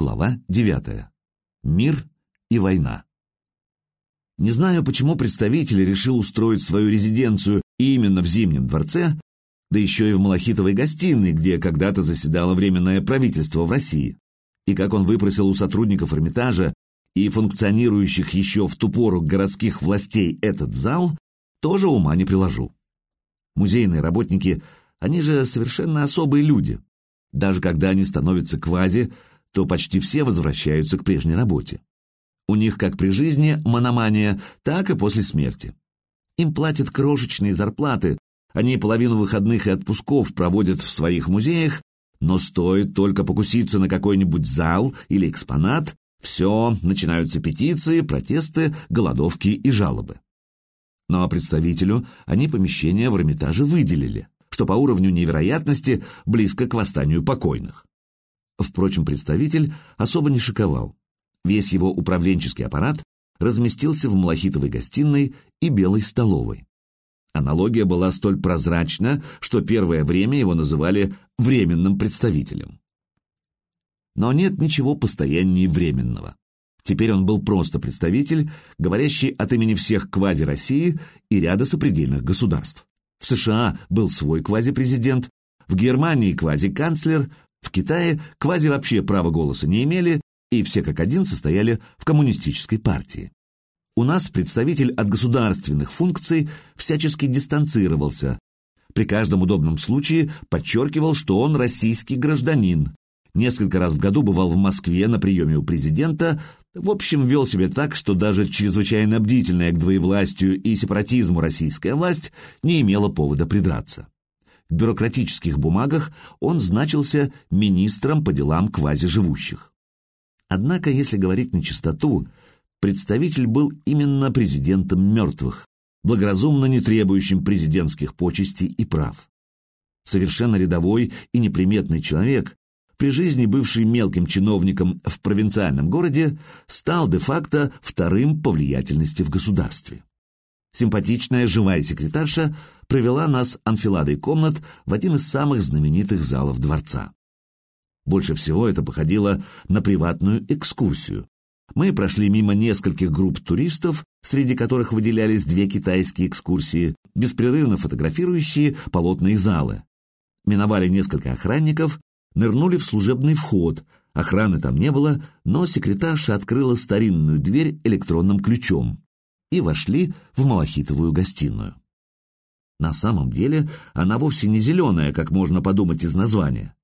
Глава 9. Мир и война. Не знаю, почему представитель решил устроить свою резиденцию именно в Зимнем дворце, да еще и в Малахитовой гостиной, где когда-то заседало Временное правительство в России, и как он выпросил у сотрудников Эрмитажа и функционирующих еще в ту пору городских властей этот зал, тоже ума не приложу. Музейные работники, они же совершенно особые люди. Даже когда они становятся квази, то почти все возвращаются к прежней работе. У них как при жизни мономания, так и после смерти. Им платят крошечные зарплаты, они половину выходных и отпусков проводят в своих музеях, но стоит только покуситься на какой-нибудь зал или экспонат, все, начинаются петиции, протесты, голодовки и жалобы. Но представителю они помещение в Эрмитаже выделили, что по уровню невероятности близко к восстанию покойных. Впрочем, представитель особо не шиковал. Весь его управленческий аппарат разместился в малахитовой гостиной и белой столовой. Аналогия была столь прозрачна, что первое время его называли временным представителем. Но нет ничего постояннее временного. Теперь он был просто представитель, говорящий от имени всех квази-России и ряда сопредельных государств. В США был свой квази-президент, в Германии квази-канцлер, в Китае квази вообще права голоса не имели, и все как один состояли в коммунистической партии. У нас представитель от государственных функций всячески дистанцировался. При каждом удобном случае подчеркивал, что он российский гражданин. Несколько раз в году бывал в Москве на приеме у президента, в общем, вел себя так, что даже чрезвычайно бдительная к двоевластию и сепаратизму российская власть не имела повода придраться. В бюрократических бумагах он значился министром по делам квазиживущих. Однако, если говорить на чистоту, представитель был именно президентом мертвых, благоразумно не требующим президентских почестей и прав. Совершенно рядовой и неприметный человек, при жизни бывший мелким чиновником в провинциальном городе, стал де-факто вторым по влиятельности в государстве. Симпатичная живая секретарша провела нас анфиладой комнат в один из самых знаменитых залов дворца. Больше всего это походило на приватную экскурсию. Мы прошли мимо нескольких групп туристов, среди которых выделялись две китайские экскурсии, беспрерывно фотографирующие полотные залы. Миновали несколько охранников, нырнули в служебный вход. Охраны там не было, но секретарша открыла старинную дверь электронным ключом и вошли в малахитовую гостиную. На самом деле она вовсе не зеленая, как можно подумать из названия.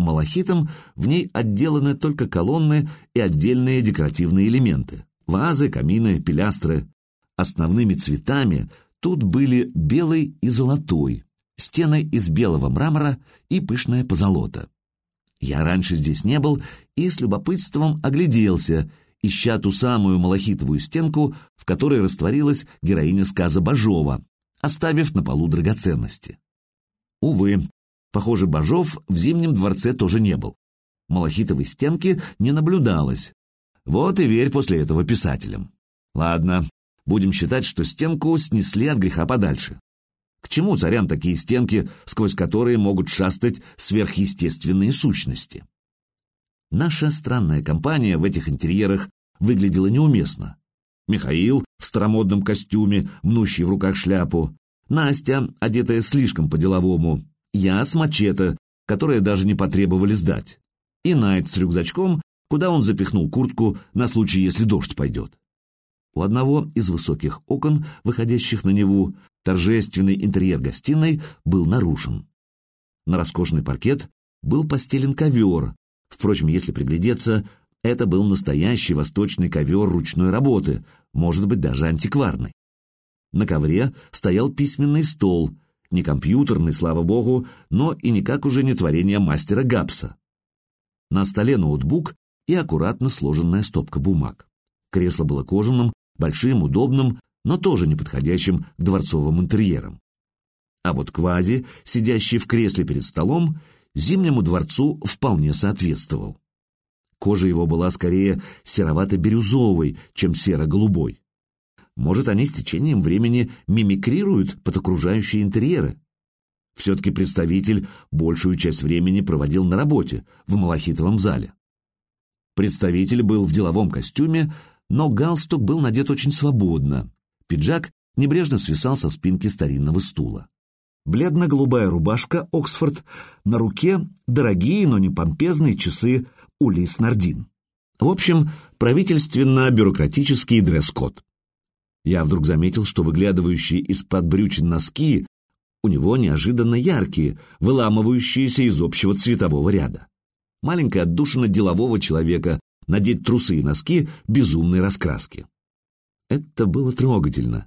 Малахитом в ней отделаны только колонны и отдельные декоративные элементы – вазы, камины, пилястры. Основными цветами тут были белый и золотой, стены из белого мрамора и пышная позолота. Я раньше здесь не был и с любопытством огляделся – ища ту самую малахитовую стенку, в которой растворилась героиня сказа Бажова, оставив на полу драгоценности. Увы, похоже, Бажов в Зимнем дворце тоже не был. Малахитовой стенки не наблюдалось. Вот и верь после этого писателям. Ладно, будем считать, что стенку снесли от греха подальше. К чему царям такие стенки, сквозь которые могут шастать сверхъестественные сущности? Наша странная компания в этих интерьерах выглядела неуместно. Михаил в старомодном костюме, мнущий в руках шляпу, Настя, одетая слишком по-деловому, я с мачете, которое даже не потребовали сдать, и Найт с рюкзачком, куда он запихнул куртку на случай, если дождь пойдет. У одного из высоких окон, выходящих на Неву, торжественный интерьер гостиной был нарушен. На роскошный паркет был постелен ковер, Впрочем, если приглядеться, это был настоящий восточный ковер ручной работы, может быть, даже антикварный. На ковре стоял письменный стол, не компьютерный, слава богу, но и никак уже не творение мастера Гапса. На столе ноутбук и аккуратно сложенная стопка бумаг. Кресло было кожаным, большим, удобным, но тоже не подходящим к дворцовым интерьерам. А вот Квази, сидящий в кресле перед столом, Зимнему дворцу вполне соответствовал. Кожа его была скорее серовато-бирюзовой, чем серо-голубой. Может, они с течением времени мимикрируют под окружающие интерьеры? Все-таки представитель большую часть времени проводил на работе, в Малахитовом зале. Представитель был в деловом костюме, но галстук был надет очень свободно. Пиджак небрежно свисал со спинки старинного стула. Бледно-голубая рубашка «Оксфорд», на руке дорогие, но не помпезные часы «Улис Нардин». В общем, правительственно-бюрократический дресс-код. Я вдруг заметил, что выглядывающие из-под брючин носки у него неожиданно яркие, выламывающиеся из общего цветового ряда. Маленькая отдушина делового человека, надеть трусы и носки безумной раскраски. Это было трогательно.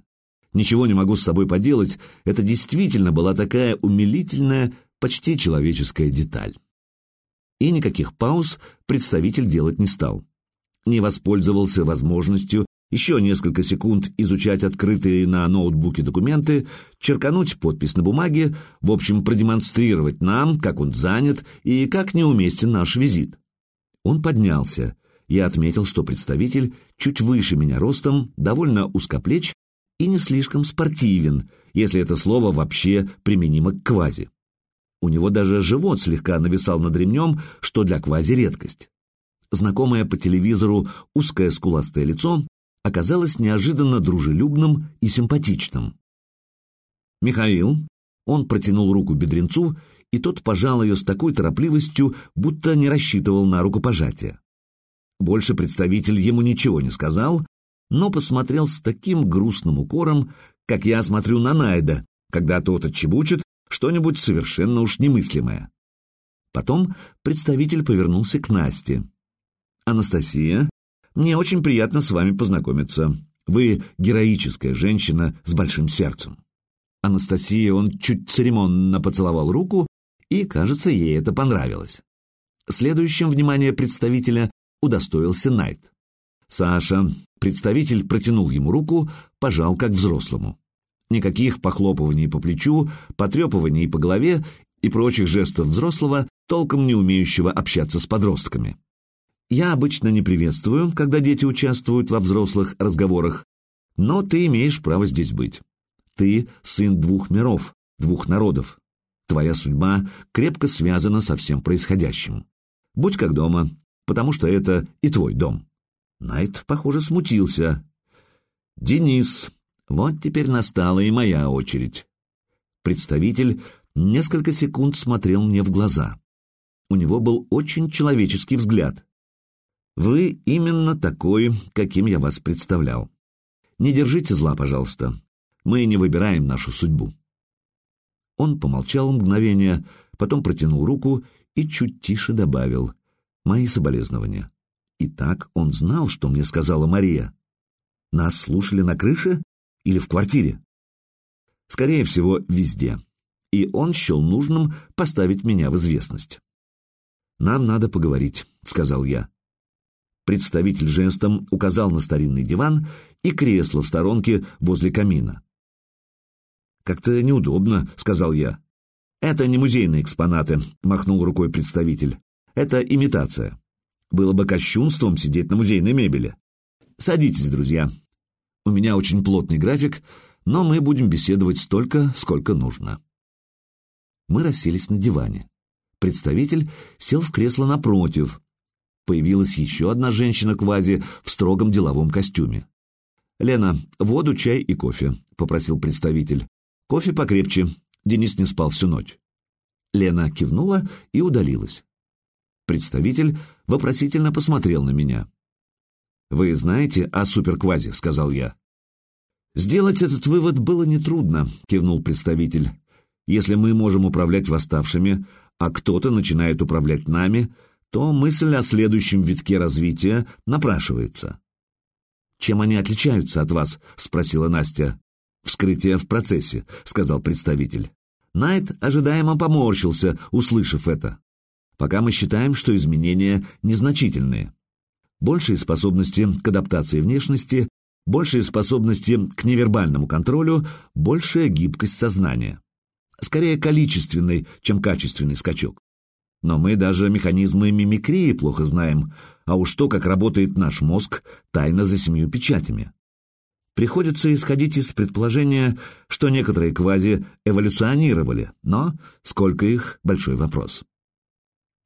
Ничего не могу с собой поделать, это действительно была такая умилительная, почти человеческая деталь. И никаких пауз представитель делать не стал. Не воспользовался возможностью еще несколько секунд изучать открытые на ноутбуке документы, черкануть подпись на бумаге, в общем, продемонстрировать нам, как он занят и как неуместен наш визит. Он поднялся. Я отметил, что представитель чуть выше меня ростом, довольно узкоплеч и не слишком спортивен, если это слово вообще применимо к квази. У него даже живот слегка нависал над ремнем, что для квази редкость. Знакомое по телевизору узкое скуластое лицо оказалось неожиданно дружелюбным и симпатичным. «Михаил», он протянул руку бедренцу, и тот пожал ее с такой торопливостью, будто не рассчитывал на рукопожатие. Больше представитель ему ничего не сказал, но посмотрел с таким грустным укором, как я смотрю на Найда, когда тот отчебучит что-нибудь совершенно уж немыслимое. Потом представитель повернулся к Насте. «Анастасия, мне очень приятно с вами познакомиться. Вы героическая женщина с большим сердцем». Анастасия он чуть церемонно поцеловал руку, и, кажется, ей это понравилось. Следующим внимание представителя удостоился Найт. Саша, представитель, протянул ему руку, пожал как взрослому. Никаких похлопываний по плечу, потрепываний по голове и прочих жестов взрослого, толком не умеющего общаться с подростками. Я обычно не приветствую, когда дети участвуют во взрослых разговорах, но ты имеешь право здесь быть. Ты сын двух миров, двух народов. Твоя судьба крепко связана со всем происходящим. Будь как дома, потому что это и твой дом. Найт, похоже, смутился. «Денис, вот теперь настала и моя очередь». Представитель несколько секунд смотрел мне в глаза. У него был очень человеческий взгляд. «Вы именно такой, каким я вас представлял. Не держите зла, пожалуйста. Мы не выбираем нашу судьбу». Он помолчал мгновение, потом протянул руку и чуть тише добавил «Мои соболезнования». И так он знал, что мне сказала Мария. Нас слушали на крыше или в квартире? Скорее всего, везде. И он счел нужным поставить меня в известность. «Нам надо поговорить», — сказал я. Представитель жестом указал на старинный диван и кресло в сторонке возле камина. «Как-то неудобно», — сказал я. «Это не музейные экспонаты», — махнул рукой представитель. «Это имитация. Было бы кощунством сидеть на музейной мебели. Садитесь, друзья. У меня очень плотный график, но мы будем беседовать столько, сколько нужно. Мы расселись на диване. Представитель сел в кресло напротив. Появилась еще одна женщина-квази в строгом деловом костюме. «Лена, воду, чай и кофе», — попросил представитель. «Кофе покрепче. Денис не спал всю ночь». Лена кивнула и удалилась. Представитель вопросительно посмотрел на меня. «Вы знаете о суперквазе?» — сказал я. «Сделать этот вывод было нетрудно», — кивнул представитель. «Если мы можем управлять восставшими, а кто-то начинает управлять нами, то мысль о следующем витке развития напрашивается». «Чем они отличаются от вас?» — спросила Настя. «Вскрытие в процессе», — сказал представитель. Найт ожидаемо поморщился, услышав это пока мы считаем, что изменения незначительные. Большие способности к адаптации внешности, большие способности к невербальному контролю, большая гибкость сознания. скорее количественный, чем качественный скачок. Но мы даже механизмы мимикрии плохо знаем, а уж то, как работает наш мозг, тайна за семью печатями. Приходится исходить из предположения, что некоторые квази эволюционировали, но сколько их – большой вопрос.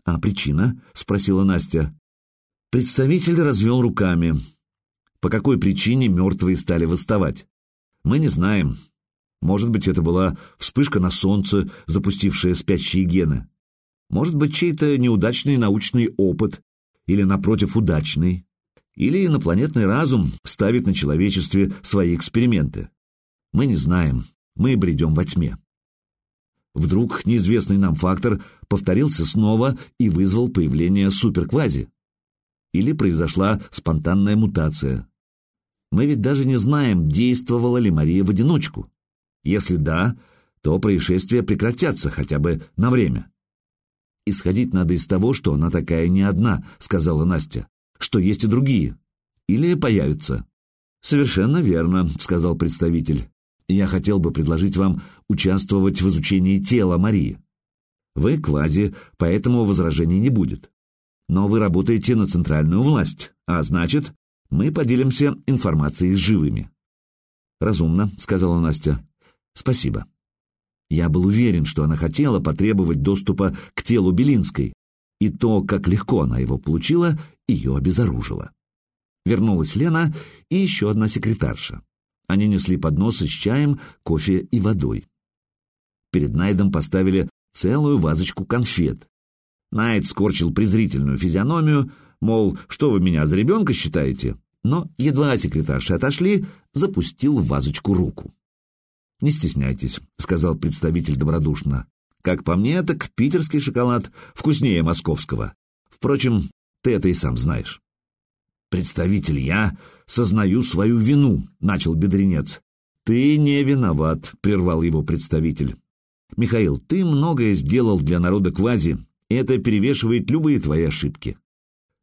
«А причина?» – спросила Настя. Представитель развел руками. По какой причине мертвые стали восставать? Мы не знаем. Может быть, это была вспышка на солнце, запустившая спящие гены. Может быть, чей-то неудачный научный опыт, или, напротив, удачный или инопланетный разум ставит на человечестве свои эксперименты. Мы не знаем, мы бредем во тьме. Вдруг неизвестный нам фактор повторился снова и вызвал появление суперквази. Или произошла спонтанная мутация. Мы ведь даже не знаем, действовала ли Мария в одиночку. Если да, то происшествия прекратятся хотя бы на время. «Исходить надо из того, что она такая не одна», — сказала Настя что есть и другие. Или появятся. «Совершенно верно», — сказал представитель. «Я хотел бы предложить вам участвовать в изучении тела Марии. Вы квази, поэтому возражений не будет. Но вы работаете на центральную власть, а значит, мы поделимся информацией с живыми». «Разумно», — сказала Настя. «Спасибо». Я был уверен, что она хотела потребовать доступа к телу Белинской, и то, как легко она его получила, ее обезоружило. Вернулась Лена и еще одна секретарша. Они несли подносы с чаем, кофе и водой. Перед Найдом поставили целую вазочку конфет. Найд скорчил презрительную физиономию, мол, что вы меня за ребенка считаете? Но едва секретарши отошли, запустил в вазочку руку. «Не стесняйтесь», — сказал представитель добродушно. «Как по мне, так питерский шоколад вкуснее московского. Впрочем, ты это и сам знаешь. Представитель, я сознаю свою вину, начал бедренец. Ты не виноват, прервал его представитель. Михаил, ты многое сделал для народа Квази, и это перевешивает любые твои ошибки.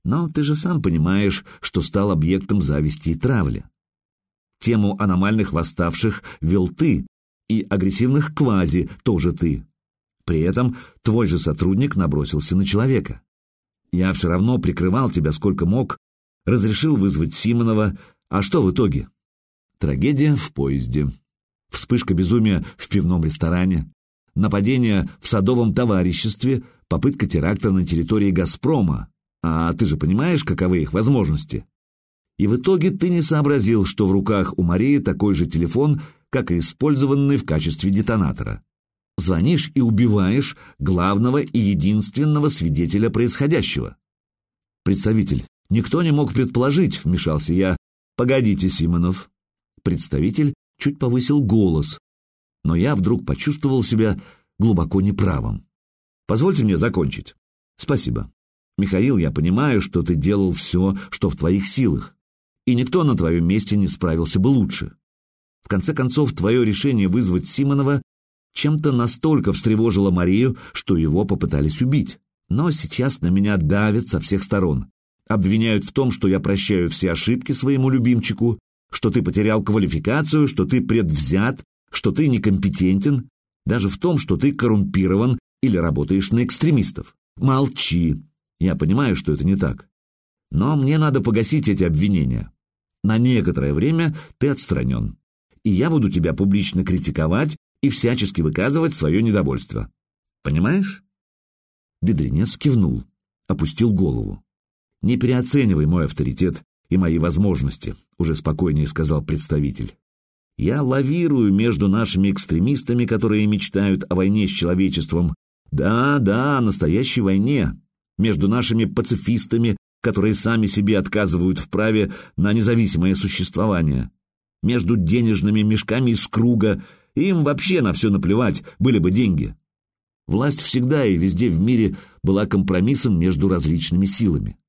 Но ты же сам понимаешь, что стал объектом зависти и травли. Тему аномальных восставших вел ты, и агрессивных квази тоже ты. При этом твой же сотрудник набросился на человека. Я все равно прикрывал тебя сколько мог, разрешил вызвать Симонова, а что в итоге? Трагедия в поезде, вспышка безумия в пивном ресторане, нападение в садовом товариществе, попытка теракта на территории «Газпрома», а ты же понимаешь, каковы их возможности? И в итоге ты не сообразил, что в руках у Марии такой же телефон, как и использованный в качестве детонатора звонишь и убиваешь главного и единственного свидетеля происходящего. Представитель, никто не мог предположить, вмешался я. Погодите, Симонов. Представитель чуть повысил голос, но я вдруг почувствовал себя глубоко неправым. Позвольте мне закончить. Спасибо. Михаил, я понимаю, что ты делал все, что в твоих силах, и никто на твоем месте не справился бы лучше. В конце концов, твое решение вызвать Симонова чем-то настолько встревожило Марию, что его попытались убить. Но сейчас на меня давят со всех сторон. Обвиняют в том, что я прощаю все ошибки своему любимчику, что ты потерял квалификацию, что ты предвзят, что ты некомпетентен, даже в том, что ты коррумпирован или работаешь на экстремистов. Молчи. Я понимаю, что это не так. Но мне надо погасить эти обвинения. На некоторое время ты отстранен. И я буду тебя публично критиковать и всячески выказывать свое недовольство. Понимаешь? Бедренец кивнул, опустил голову. «Не переоценивай мой авторитет и мои возможности», — уже спокойнее сказал представитель. «Я лавирую между нашими экстремистами, которые мечтают о войне с человечеством. Да, да, настоящей войне. Между нашими пацифистами, которые сами себе отказывают в праве на независимое существование. Между денежными мешками из круга им вообще на все наплевать, были бы деньги. Власть всегда и везде в мире была компромиссом между различными силами.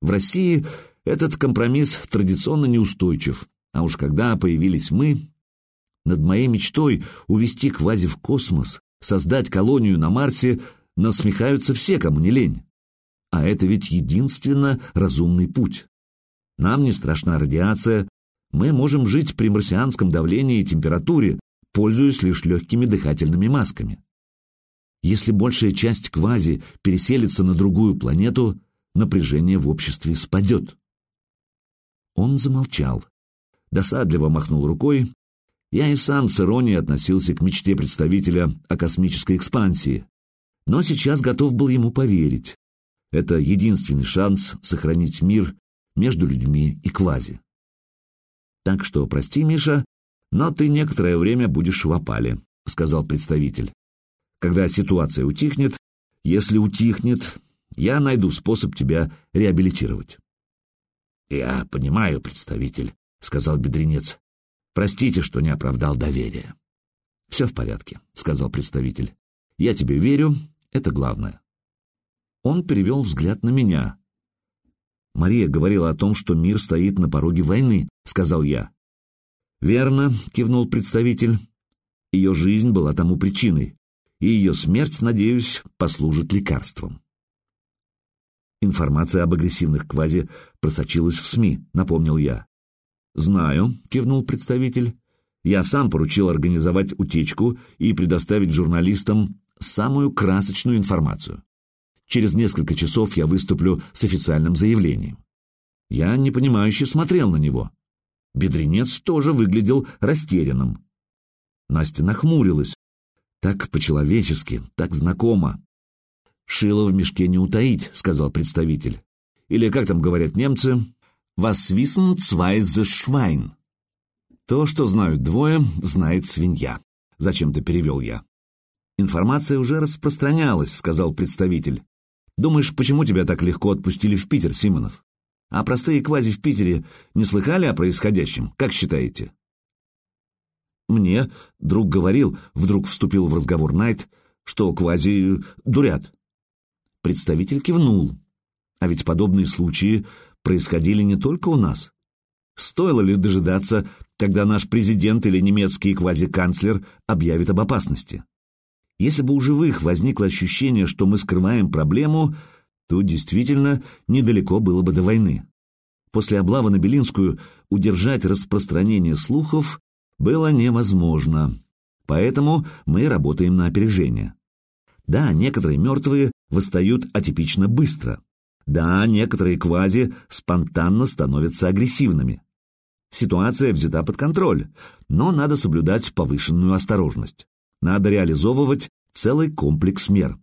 В России этот компромисс традиционно неустойчив, а уж когда появились мы, над моей мечтой увести квази в космос, создать колонию на Марсе, насмехаются все, кому не лень. А это ведь единственно разумный путь. Нам не страшна радиация, мы можем жить при марсианском давлении и температуре, пользуясь лишь легкими дыхательными масками. Если большая часть квази переселится на другую планету, напряжение в обществе спадет. Он замолчал, досадливо махнул рукой. Я и сам с иронией относился к мечте представителя о космической экспансии, но сейчас готов был ему поверить. Это единственный шанс сохранить мир между людьми и квази. Так что прости, Миша, но ты некоторое время будешь в опале, сказал представитель. Когда ситуация утихнет, если утихнет, я найду способ тебя реабилитировать. Я понимаю, представитель, сказал бедренец. Простите, что не оправдал доверия. Все в порядке, сказал представитель. Я тебе верю, это главное. Он перевел взгляд на меня. Мария говорила о том, что мир стоит на пороге войны, сказал я. Верно, кивнул представитель. Ее жизнь была тому причиной, и ее смерть, надеюсь, послужит лекарством. Информация об агрессивных квази просочилась в СМИ, напомнил я. «Знаю», — кивнул представитель. «Я сам поручил организовать утечку и предоставить журналистам самую красочную информацию. Через несколько часов я выступлю с официальным заявлением». Я непонимающе смотрел на него. Бедренец тоже выглядел растерянным. Настя нахмурилась. Так по-человечески, так знакомо. «Шило в мешке не утаить», — сказал представитель. Или, как там говорят немцы, «Was wissen zwei the Schwein?» То, что знают двое, знает свинья. Зачем-то перевел я. Информация уже распространялась, сказал представитель. Думаешь, почему тебя так легко отпустили в Питер, Симонов? А простые квази в Питере не слыхали о происходящем? Как считаете? Мне друг говорил, вдруг вступил в разговор Найт, что квази дурят. Представитель кивнул. А ведь подобные случаи происходили не только у нас. Стоило ли дожидаться, когда наш президент или немецкий квазиканцлер объявит об опасности? Если бы у живых возникло ощущение, что мы скрываем проблему, то действительно недалеко было бы до войны. После облавы на Белинскую удержать распространение слухов было невозможно. Поэтому мы работаем на опережение. Да, некоторые мертвые восстают атипично быстро. Да, некоторые квази спонтанно становятся агрессивными. Ситуация взята под контроль, но надо соблюдать повышенную осторожность. Надо реализовывать целый комплекс мер.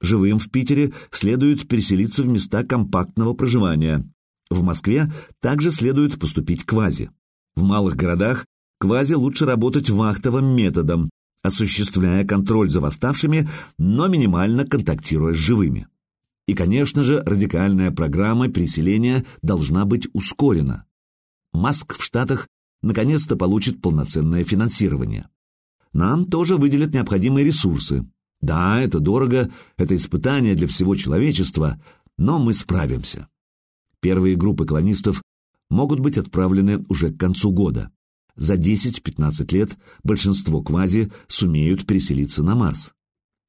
Живым в Питере следует переселиться в места компактного проживания. В Москве также следует поступить квази. В малых городах квази лучше работать вахтовым методом, осуществляя контроль за восставшими, но минимально контактируя с живыми. И, конечно же, радикальная программа переселения должна быть ускорена. Маск в Штатах наконец-то получит полноценное финансирование. Нам тоже выделят необходимые ресурсы. Да, это дорого, это испытание для всего человечества, но мы справимся. Первые группы колонистов могут быть отправлены уже к концу года. За 10-15 лет большинство квази сумеют переселиться на Марс.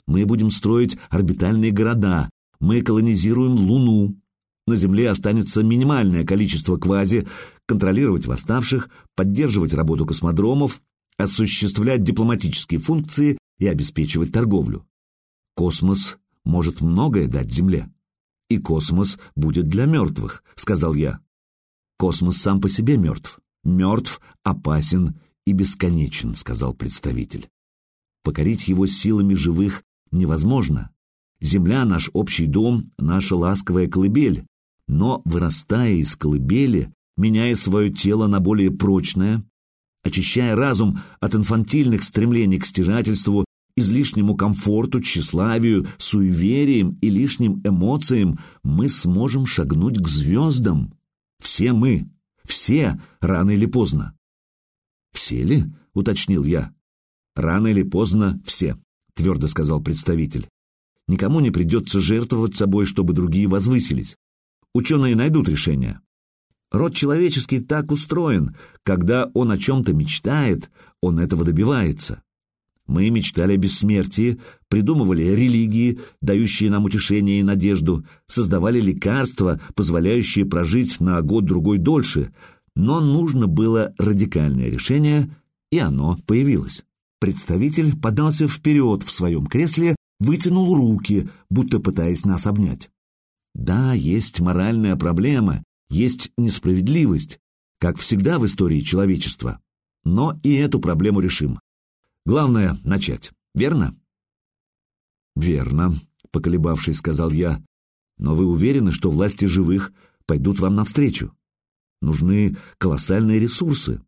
Мы будем строить орбитальные города, мы колонизируем Луну. На Земле останется минимальное количество квази, контролировать восставших, поддерживать работу космодромов, осуществлять дипломатические функции и обеспечивать торговлю. Космос может многое дать Земле. И космос будет для мертвых, сказал я. Космос сам по себе мертв. Мертв, опасен и бесконечен, сказал представитель. Покорить его силами живых невозможно. Земля — наш общий дом, наша ласковая колыбель. Но, вырастая из колыбели, меняя свое тело на более прочное, очищая разум от инфантильных стремлений к стяжательству, излишнему комфорту, тщеславию, суевериям и лишним эмоциям, мы сможем шагнуть к звездам. Все мы, все, рано или поздно. «Все ли?» — уточнил я. «Рано или поздно все», — твердо сказал представитель. «Никому не придется жертвовать собой, чтобы другие возвысились. Ученые найдут решение. Род человеческий так устроен, когда он о чем-то мечтает, он этого добивается. Мы мечтали о бессмертии, придумывали религии, дающие нам утешение и надежду, создавали лекарства, позволяющие прожить на год-другой дольше, но нужно было радикальное решение, и оно появилось. Представитель подался вперед в своем кресле, вытянул руки, будто пытаясь нас обнять. Да, есть моральная проблема, есть несправедливость, как всегда в истории человечества. Но и эту проблему решим. Главное — начать, верно? Верно, поколебавшись, сказал я. Но вы уверены, что власти живых пойдут вам навстречу? Нужны колоссальные ресурсы.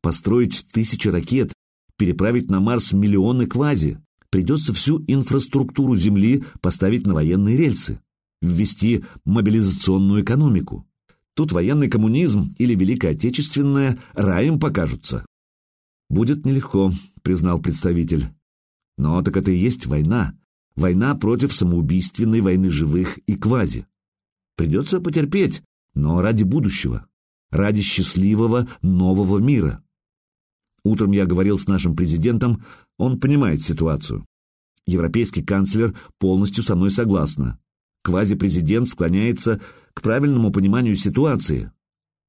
Построить тысячи ракет, переправить на Марс миллионы квази. Придется всю инфраструктуру Земли поставить на военные рельсы, ввести мобилизационную экономику. Тут военный коммунизм или Великая Отечественная раем покажутся. «Будет нелегко», — признал представитель. «Но так это и есть война. Война против самоубийственной войны живых и квази. Придется потерпеть, но ради будущего, ради счастливого нового мира. Утром я говорил с нашим президентом, он понимает ситуацию. Европейский канцлер полностью со мной согласна. Квази-президент склоняется к правильному пониманию ситуации.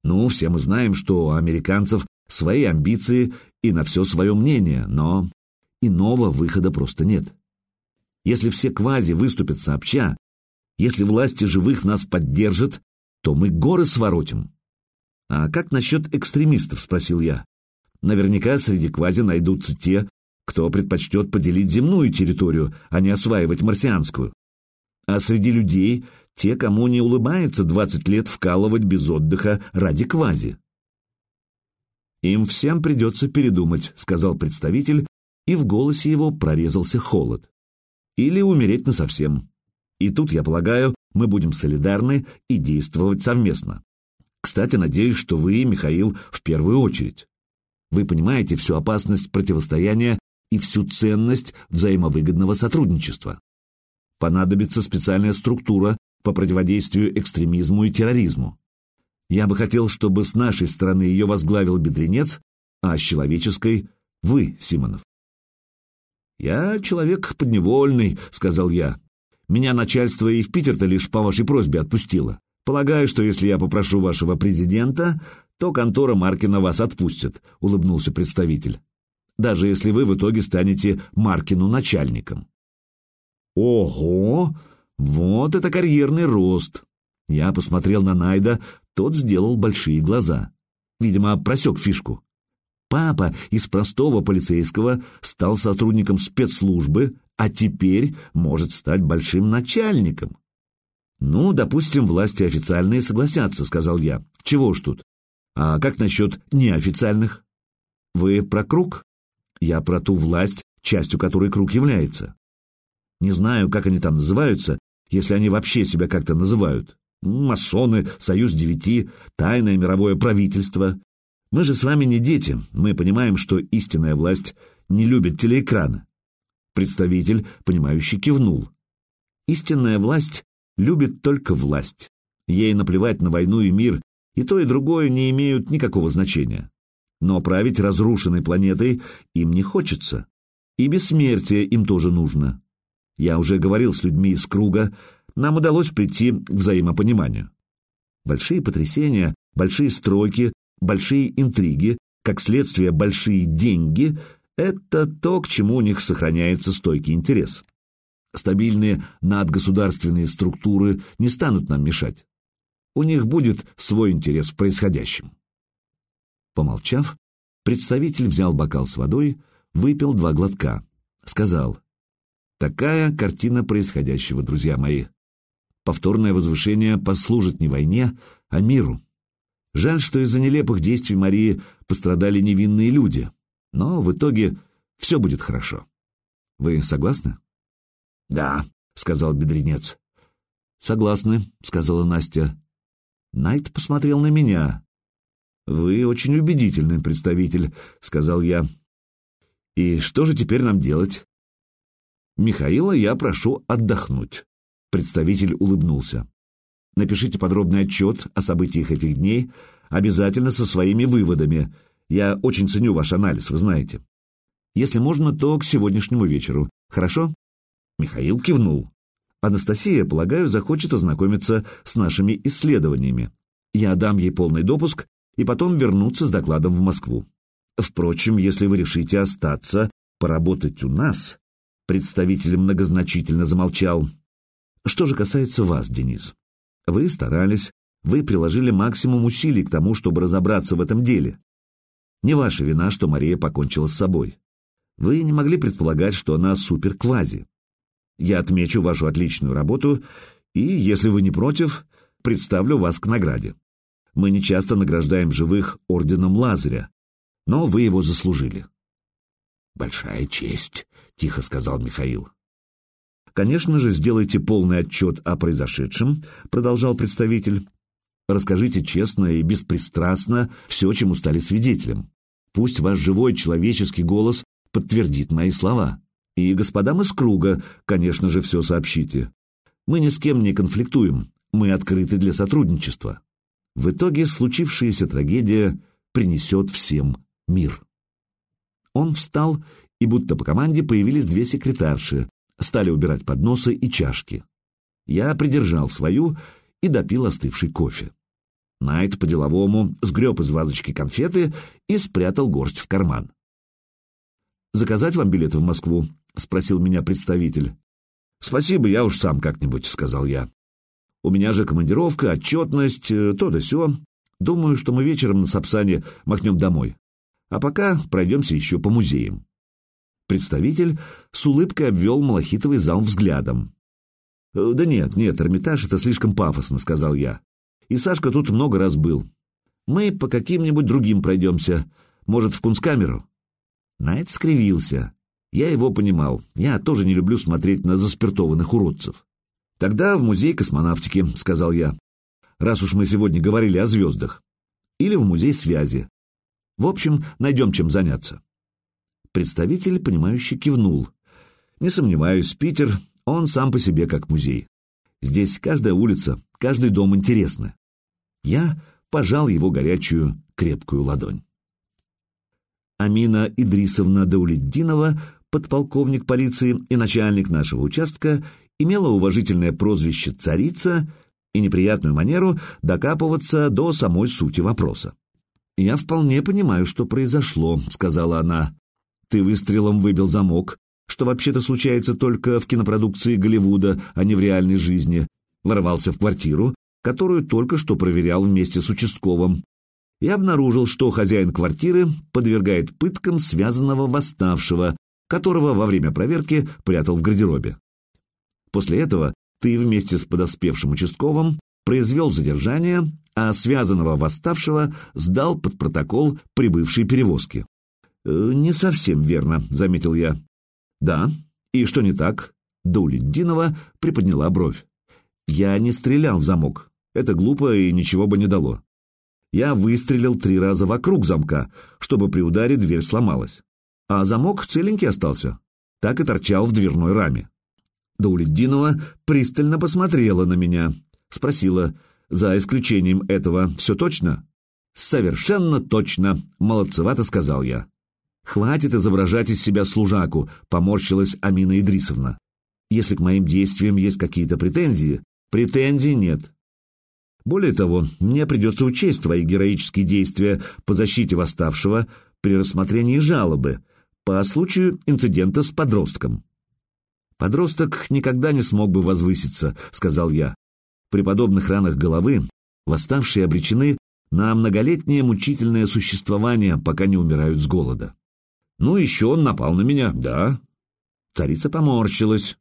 Ну, все мы знаем, что у американцев свои амбиции и на все свое мнение, но иного выхода просто нет. Если все квази выступят сообща, если власти живых нас поддержат, то мы горы своротим. «А как насчет экстремистов?» — спросил я. Наверняка среди квази найдутся те, кто предпочтет поделить земную территорию, а не осваивать марсианскую. А среди людей те, кому не улыбается 20 лет вкалывать без отдыха ради квази. «Им всем придется передумать», — сказал представитель, и в голосе его прорезался холод. «Или умереть насовсем. И тут, я полагаю, мы будем солидарны и действовать совместно. Кстати, надеюсь, что вы, Михаил, в первую очередь. Вы понимаете всю опасность противостояния и всю ценность взаимовыгодного сотрудничества. Понадобится специальная структура по противодействию экстремизму и терроризму. Я бы хотел, чтобы с нашей стороны ее возглавил Бедренец, а с человеческой — вы, Симонов. «Я человек подневольный», — сказал я. «Меня начальство и в Питер-то лишь по вашей просьбе отпустило. Полагаю, что если я попрошу вашего президента, то контора Маркина вас отпустит», — улыбнулся представитель. «Даже если вы в итоге станете Маркину начальником». «Ого! Вот это карьерный рост!» Я посмотрел на Найда, тот сделал большие глаза. Видимо, просек фишку. Папа из простого полицейского стал сотрудником спецслужбы, а теперь может стать большим начальником. «Ну, допустим, власти официальные согласятся», — сказал я. «Чего уж тут? А как насчет неофициальных? Вы про круг? Я про ту власть, частью которой круг является. Не знаю, как они там называются, если они вообще себя как-то называют. Масоны, Союз Девяти, Тайное мировое правительство. Мы же с вами не дети, мы понимаем, что истинная власть не любит телеэкраны. Представитель, понимающий, кивнул. Истинная власть любит только власть. Ей наплевать на войну и мир, и то, и другое не имеют никакого значения. Но править разрушенной планетой им не хочется. И бессмертие им тоже нужно. Я уже говорил с людьми из круга, нам удалось прийти к взаимопониманию. Большие потрясения, большие стройки, большие интриги, как следствие большие деньги — это то, к чему у них сохраняется стойкий интерес. Стабильные надгосударственные структуры не станут нам мешать. У них будет свой интерес в происходящем. Помолчав, представитель взял бокал с водой, выпил два глотка, сказал, «Такая картина происходящего, друзья мои. Повторное возвышение послужит не войне, а миру. Жаль, что из-за нелепых действий Марии пострадали невинные люди, но в итоге все будет хорошо. Вы согласны?» «Да», — сказал бедренец. «Согласны», — сказала Настя. Найт посмотрел на меня. «Вы очень убедительный представитель», — сказал я. «И что же теперь нам делать?» «Михаила я прошу отдохнуть», — представитель улыбнулся. «Напишите подробный отчет о событиях этих дней, обязательно со своими выводами. Я очень ценю ваш анализ, вы знаете. Если можно, то к сегодняшнему вечеру. Хорошо?» Михаил кивнул. Анастасия, полагаю, захочет ознакомиться с нашими исследованиями. Я дам ей полный допуск и потом вернуться с докладом в Москву. Впрочем, если вы решите остаться, Поработать у нас? Представитель многозначительно замолчал. Что же касается вас, Денис, вы старались, вы приложили максимум усилий к тому, чтобы разобраться в этом деле. Не ваша вина, что Мария покончила с собой. Вы не могли предполагать, что она суперквази. Я отмечу вашу отличную работу и, если вы не против, представлю вас к награде. Мы не часто награждаем живых орденом Лазаря, но вы его заслужили. «Большая честь», — тихо сказал Михаил. «Конечно же, сделайте полный отчет о произошедшем», — продолжал представитель. «Расскажите честно и беспристрастно все, чему стали свидетелем. Пусть ваш живой человеческий голос подтвердит мои слова. И господам из круга, конечно же, все сообщите. Мы ни с кем не конфликтуем, мы открыты для сотрудничества. В итоге случившаяся трагедия принесет всем мир». Он встал, и будто по команде появились две секретарши, стали убирать подносы и чашки. Я придержал свою и допил остывший кофе. Найт по-деловому сгреб из вазочки конфеты и спрятал горсть в карман. «Заказать вам билеты в Москву?» — спросил меня представитель. «Спасибо, я уж сам как-нибудь», — сказал я. «У меня же командировка, отчетность, э, то да сё. Думаю, что мы вечером на Сапсане махнем домой. А пока пройдемся еще по музеям». Представитель с улыбкой обвел малахитовый зал взглядом. «Э, «Да нет, нет, Эрмитаж — это слишком пафосно», — сказал я. «И Сашка тут много раз был. Мы по каким-нибудь другим пройдемся. Может, в кунсткамеру?» Найт скривился. Я его понимал. Я тоже не люблю смотреть на заспиртованных уродцев. «Тогда в музей космонавтики», — сказал я. «Раз уж мы сегодня говорили о звездах. Или в музей связи. В общем, найдем чем заняться». Представитель, понимающий, кивнул. «Не сомневаюсь, Питер, он сам по себе как музей. Здесь каждая улица, каждый дом интересны». Я пожал его горячую, крепкую ладонь. Амина Идрисовна Даулетдинова, подполковник полиции и начальник нашего участка, имела уважительное прозвище «царица» и неприятную манеру докапываться до самой сути вопроса. «Я вполне понимаю, что произошло», — сказала она. «Ты выстрелом выбил замок, что вообще-то случается только в кинопродукции Голливуда, а не в реальной жизни. Ворвался в квартиру, которую только что проверял вместе с участковым, и обнаружил, что хозяин квартиры подвергает пыткам связанного восставшего, которого во время проверки прятал в гардеробе. После этого ты вместе с подоспевшим участковым произвел задержание, а связанного восставшего сдал под протокол прибывшей перевозки. «Э, «Не совсем верно», — заметил я. «Да, и что не так?» Дулиддинова приподняла бровь. «Я не стрелял в замок. Это глупо и ничего бы не дало. Я выстрелил три раза вокруг замка, чтобы при ударе дверь сломалась. А замок целенький остался. Так и торчал в дверной раме. Даулиддинова пристально посмотрела на меня. Спросила, за исключением этого, все точно? Совершенно точно, молодцевато сказал я. Хватит изображать из себя служаку, поморщилась Амина Идрисовна. Если к моим действиям есть какие-то претензии, претензий нет. Более того, мне придется учесть твои героические действия по защите восставшего при рассмотрении жалобы по случаю инцидента с подростком. «Подросток никогда не смог бы возвыситься», — сказал я. При подобных ранах головы восставшие обречены на многолетнее мучительное существование, пока не умирают с голода. Ну, еще он напал на меня, да. Царица поморщилась.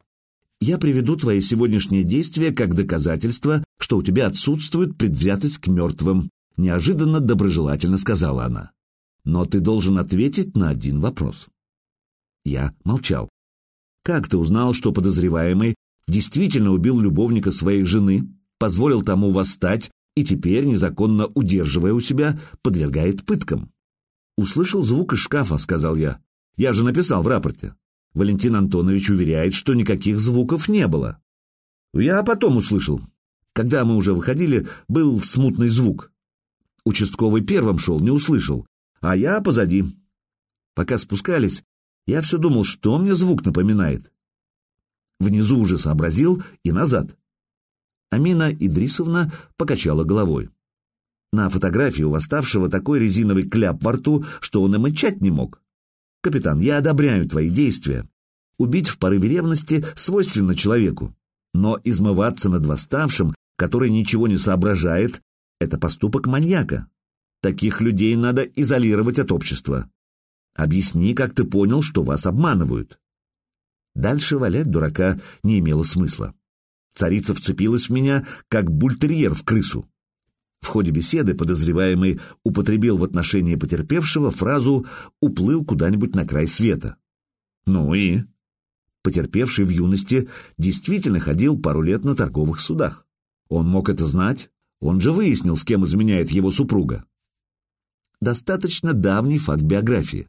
Я приведу твои сегодняшние действия как доказательство, что у тебя отсутствует предвзятость к мертвым, неожиданно доброжелательно сказала она. Но ты должен ответить на один вопрос. Я молчал. Как ты узнал, что подозреваемый действительно убил любовника своей жены, позволил тому восстать и теперь, незаконно удерживая у себя, подвергает пыткам. «Услышал звук из шкафа», — сказал я. «Я же написал в рапорте». Валентин Антонович уверяет, что никаких звуков не было. Я потом услышал. Когда мы уже выходили, был смутный звук. Участковый первым шел, не услышал, а я позади. Пока спускались, я все думал, что мне звук напоминает. Внизу уже сообразил и назад. Амина Идрисовна покачала головой. На фотографии у восставшего такой резиновый кляп во рту, что он и мычать не мог. Капитан, я одобряю твои действия. Убить в порыве ревности свойственно человеку. Но измываться над восставшим, который ничего не соображает, это поступок маньяка. Таких людей надо изолировать от общества. Объясни, как ты понял, что вас обманывают. Дальше валять дурака не имело смысла. Царица вцепилась в меня, как бультерьер в крысу. В ходе беседы подозреваемый употребил в отношении потерпевшего фразу «уплыл куда-нибудь на край света». Ну и? Потерпевший в юности действительно ходил пару лет на торговых судах. Он мог это знать, он же выяснил, с кем изменяет его супруга. Достаточно давний факт биографии.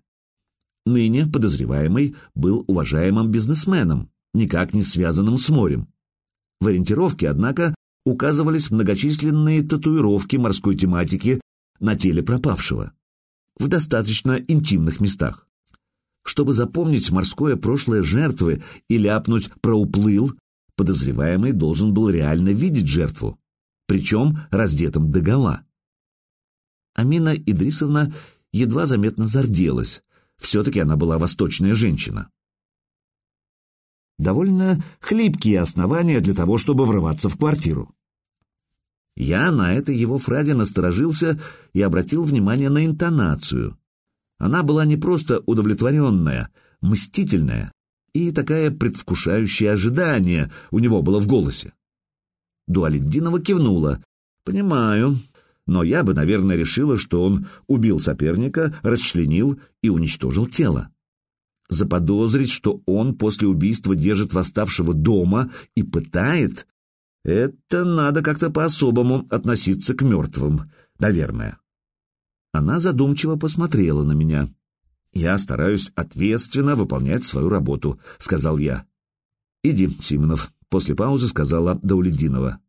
Ныне подозреваемый был уважаемым бизнесменом, никак не связанным с морем. В ориентировке, однако, указывались многочисленные татуировки морской тематики на теле пропавшего в достаточно интимных местах. Чтобы запомнить морское прошлое жертвы и ляпнуть про уплыл, подозреваемый должен был реально видеть жертву, причем раздетым догола. Амина Идрисовна едва заметно зарделась, все-таки она была восточная женщина. Довольно хлипкие основания для того, чтобы врываться в квартиру. Я на этой его фразе насторожился и обратил внимание на интонацию. Она была не просто удовлетворенная, мстительная и такая предвкушающая ожидание у него было в голосе. Дуалиддинова кивнула. «Понимаю, но я бы, наверное, решила, что он убил соперника, расчленил и уничтожил тело. Заподозрить, что он после убийства держит восставшего дома и пытает, это надо как-то по-особому относиться к мертвым, наверное. Она задумчиво посмотрела на меня. «Я стараюсь ответственно выполнять свою работу», — сказал я. «Иди, Симонов», — после паузы сказала Даулединова.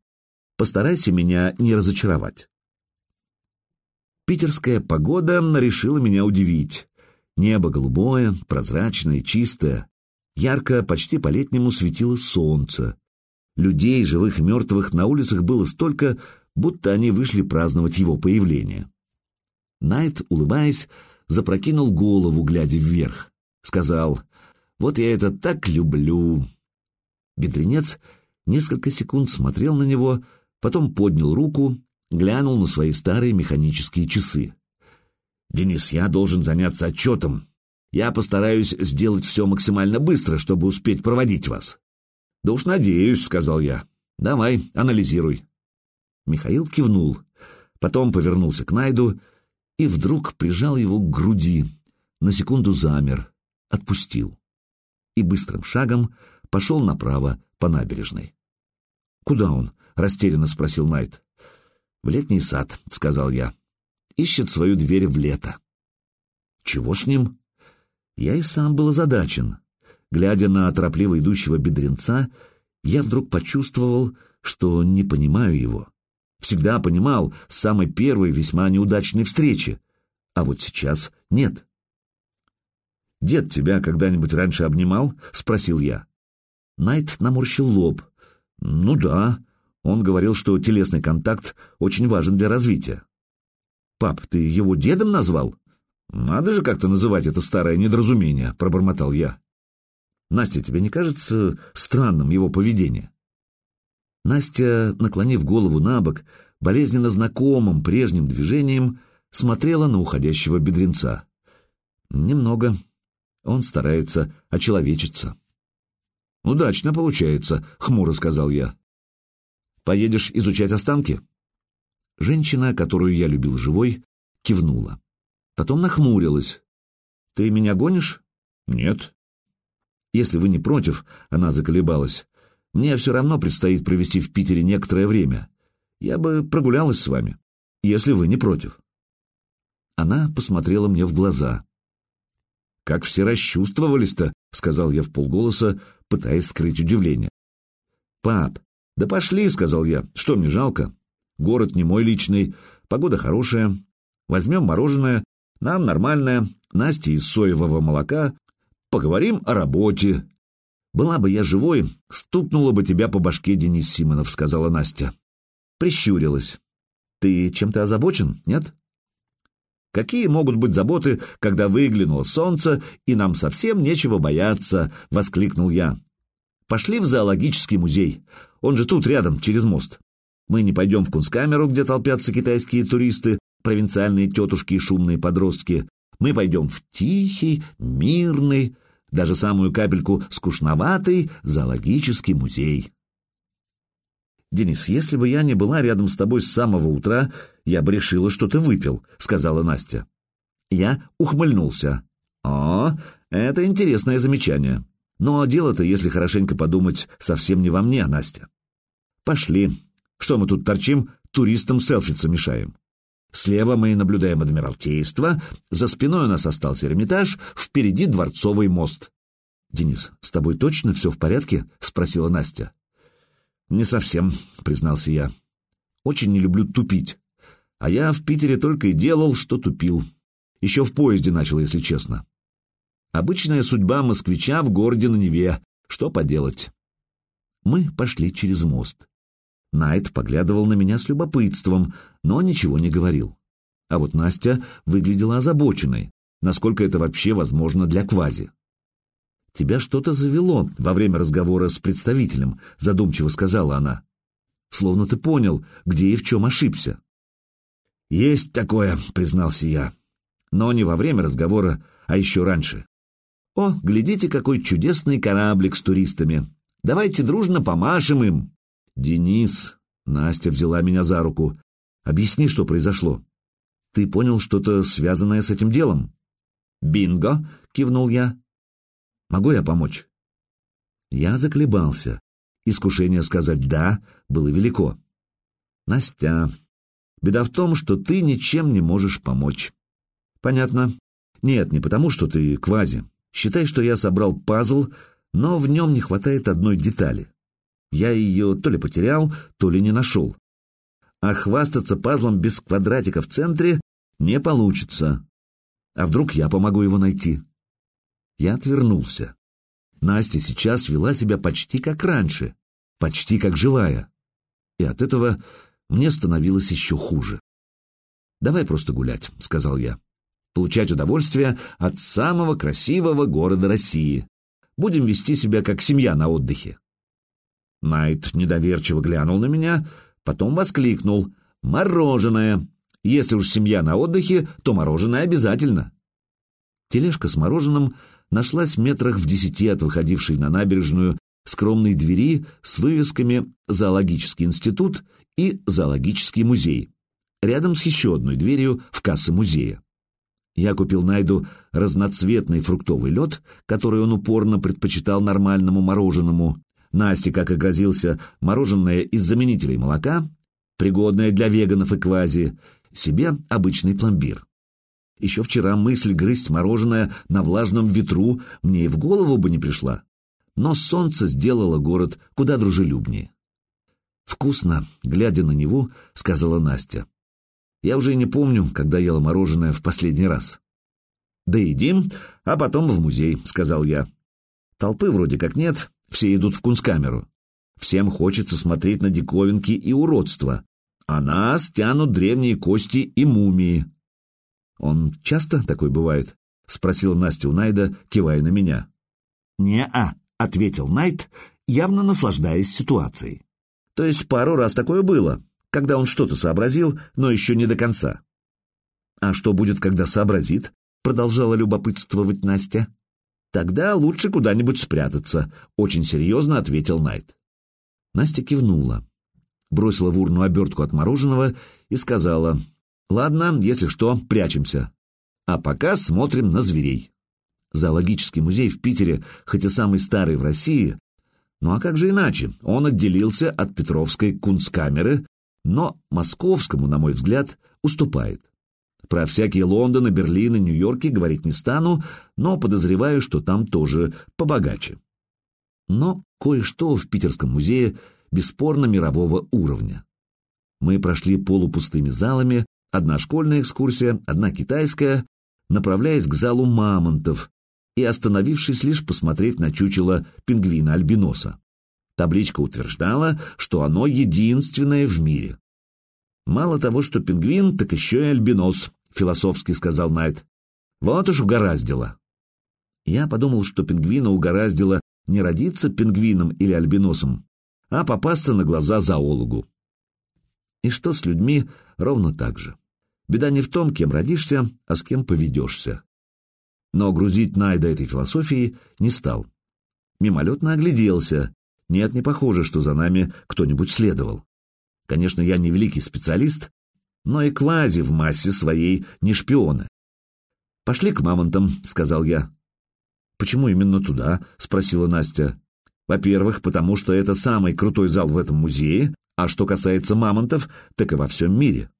«Постарайся меня не разочаровать». Питерская погода решила меня удивить. Небо голубое, прозрачное, чистое. Ярко, почти по-летнему светило солнце. Людей, живых и мертвых, на улицах было столько, будто они вышли праздновать его появление. Найт, улыбаясь, запрокинул голову, глядя вверх. Сказал, «Вот я это так люблю». Бедренец несколько секунд смотрел на него, потом поднял руку глянул на свои старые механические часы. «Денис, я должен заняться отчетом. Я постараюсь сделать все максимально быстро, чтобы успеть проводить вас». «Да уж надеюсь», — сказал я. «Давай, анализируй». Михаил кивнул, потом повернулся к Найду и вдруг прижал его к груди, на секунду замер, отпустил и быстрым шагом пошел направо по набережной. «Куда он?» — растерянно спросил Найт. «В летний сад», — сказал я. «Ищет свою дверь в лето». «Чего с ним?» Я и сам был озадачен. Глядя на торопливо идущего бедренца, я вдруг почувствовал, что не понимаю его. Всегда понимал с самой первой весьма неудачной встречи, а вот сейчас нет. «Дед тебя когда-нибудь раньше обнимал?» — спросил я. Найт наморщил лоб. «Ну да, он говорил, что телесный контакт очень важен для развития. «Пап, ты его дедом назвал?» «Надо же как-то называть это старое недоразумение», — пробормотал я. «Настя, тебе не кажется странным его поведение?» Настя, наклонив голову на бок, болезненно знакомым прежним движением, смотрела на уходящего бедренца. «Немного. Он старается очеловечиться». «Удачно получается», — хмуро сказал я. Поедешь изучать останки?» Женщина, которую я любил живой, кивнула. Потом нахмурилась. «Ты меня гонишь?» «Нет». «Если вы не против», — она заколебалась, — «мне все равно предстоит провести в Питере некоторое время. Я бы прогулялась с вами, если вы не против». Она посмотрела мне в глаза. «Как все расчувствовались-то», — сказал я в полголоса, пытаясь скрыть удивление. «Пап, «Да пошли», — сказал я, — «что мне жалко? Город не мой личный, погода хорошая. Возьмем мороженое, нам нормальное, Насте из соевого молока. Поговорим о работе». «Была бы я живой, стукнула бы тебя по башке, Денис Симонов», — сказала Настя. Прищурилась. «Ты чем-то озабочен, нет?» Какие могут быть заботы, когда выглянуло солнце, и нам совсем нечего бояться?» — воскликнул я. «Пошли в зоологический музей. Он же тут рядом, через мост. Мы не пойдем в кунсткамеру, где толпятся китайские туристы, провинциальные тетушки и шумные подростки. Мы пойдем в тихий, мирный, даже самую капельку скучноватый зоологический музей». «Денис, если бы я не была рядом с тобой с самого утра, я бы решила, что ты выпил», — сказала Настя. Я ухмыльнулся. «О, это интересное замечание. Но дело-то, если хорошенько подумать, совсем не во мне, Настя. Пошли. Что мы тут торчим, туристам селфиться мешаем?» Слева мы наблюдаем Адмиралтейство, за спиной у нас остался Эрмитаж, впереди Дворцовый мост. «Денис, с тобой точно все в порядке?» — спросила Настя. «Не совсем», — признался я. «Очень не люблю тупить. А я в Питере только и делал, что тупил. Еще в поезде начал, если честно. Обычная судьба москвича в городе на Неве. Что поделать?» Мы пошли через мост. Найт поглядывал на меня с любопытством, но ничего не говорил. А вот Настя выглядела озабоченной, насколько это вообще возможно для квази. «Тебя что-то завело во время разговора с представителем», — задумчиво сказала она. «Словно ты понял, где и в чем ошибся». «Есть такое», — признался я. «Но не во время разговора, а еще раньше. О, глядите, какой чудесный кораблик с туристами. Давайте дружно помашем им». «Денис», — Настя взяла меня за руку, — «объясни, что произошло. Ты понял что-то, связанное с этим делом?» «Бинго!» — кивнул я. Могу я помочь?» Я заколебался. Искушение сказать «да» было велико. «Настя, беда в том, что ты ничем не можешь помочь». «Понятно. Нет, не потому, что ты квази. Считай, что я собрал пазл, но в нем не хватает одной детали. Я ее то ли потерял, то ли не нашел. А хвастаться пазлом без квадратика в центре не получится. А вдруг я помогу его найти?» Я отвернулся. Настя сейчас вела себя почти как раньше, почти как живая. И от этого мне становилось еще хуже. «Давай просто гулять», — сказал я. «Получать удовольствие от самого красивого города России. Будем вести себя как семья на отдыхе». Найт недоверчиво глянул на меня, потом воскликнул. «Мороженое! Если уж семья на отдыхе, то мороженое обязательно!» Тележка с мороженым нашлась метрах в десяти от выходившей на набережную скромной двери с вывесками «Зоологический институт» и «Зоологический музей», рядом с еще одной дверью в кассы музея. Я купил Найду разноцветный фруктовый лед, который он упорно предпочитал нормальному мороженому. Насте, как и грозился, мороженое из заменителей молока, пригодное для веганов и квази, себе обычный пломбир. Еще вчера мысль грызть мороженое на влажном ветру мне и в голову бы не пришла. Но солнце сделало город куда дружелюбнее. «Вкусно», — глядя на него, сказала Настя. «Я уже и не помню, когда ела мороженое в последний раз». «Да едим, а потом в музей», — сказал я. «Толпы вроде как нет, все идут в кунсткамеру. Всем хочется смотреть на диковинки и уродства, а нас тянут древние кости и мумии. «Он часто такой бывает?» — спросил Настя у Найда, кивая на меня. «Не-а», — ответил Найт, явно наслаждаясь ситуацией. «То есть пару раз такое было, когда он что-то сообразил, но еще не до конца». «А что будет, когда сообразит?» — продолжала любопытствовать Настя. «Тогда лучше куда-нибудь спрятаться», — очень серьезно ответил Найт. Настя кивнула, бросила в урну обертку от мороженого и сказала, Ладно, если что, прячемся. А пока смотрим на зверей. Зоологический музей в Питере, хоть и самый старый в России, ну а как же иначе? Он отделился от Петровской кунсткамеры, но московскому, на мой взгляд, уступает. Про всякие Лондоны, Берлины, Нью-Йорки говорить не стану, но подозреваю, что там тоже побогаче. Но кое-что в Питерском музее бесспорно мирового уровня. Мы прошли полупустыми залами, Одна школьная экскурсия, одна китайская, направляясь к залу мамонтов и остановившись лишь посмотреть на чучело пингвина-альбиноса. Табличка утверждала, что оно единственное в мире. Мало того, что пингвин, так еще и альбинос. Философски сказал Найт. Вот уж угораздило. Я подумал, что пингвина угораздило не родиться пингвином или альбиносом, а попасться на глаза зоологу. И что с людьми ровно так же. Беда не в том, кем родишься, а с кем поведешься. Но грузить Найда этой философией не стал. Мимолетно огляделся. Нет, не похоже, что за нами кто-нибудь следовал. Конечно, я не великий специалист, но и квази в массе своей не шпионы. «Пошли к мамонтам», — сказал я. «Почему именно туда?» — спросила Настя. «Во-первых, потому что это самый крутой зал в этом музее, а что касается мамонтов, так и во всем мире.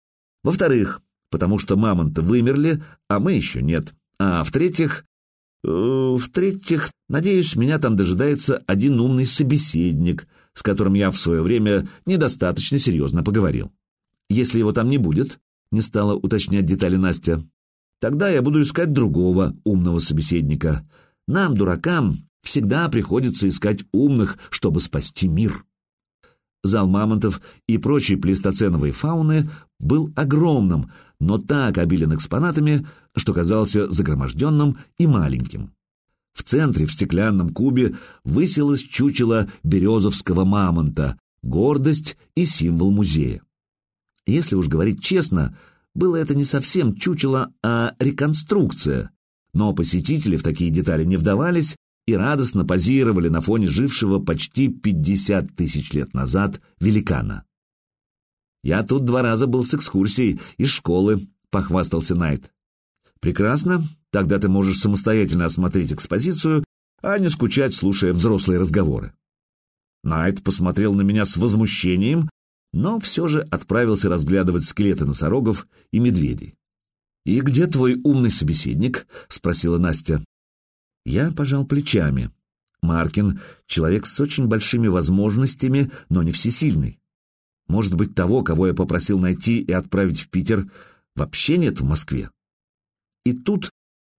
Во-вторых, потому что мамонты вымерли, а мы еще нет. А в-третьих... Э, в-третьих, надеюсь, меня там дожидается один умный собеседник, с которым я в свое время недостаточно серьезно поговорил. Если его там не будет, не стала уточнять детали Настя, тогда я буду искать другого умного собеседника. Нам, дуракам, всегда приходится искать умных, чтобы спасти мир. Зал мамонтов и прочей плейстоценовой фауны был огромным, но так обилен экспонатами, что казался загроможденным и маленьким. В центре, в стеклянном кубе, высилось чучело березовского мамонта, гордость и символ музея. Если уж говорить честно, было это не совсем чучело, а реконструкция, но посетители в такие детали не вдавались и радостно позировали на фоне жившего почти 50 тысяч лет назад великана. «Я тут два раза был с экскурсией из школы», — похвастался Найт. «Прекрасно, тогда ты можешь самостоятельно осмотреть экспозицию, а не скучать, слушая взрослые разговоры». Найт посмотрел на меня с возмущением, но все же отправился разглядывать скелеты носорогов и медведей. «И где твой умный собеседник?» — спросила Настя. Я пожал плечами. Маркин — человек с очень большими возможностями, но не всесильный. Может быть, того, кого я попросил найти и отправить в Питер, вообще нет в Москве. И тут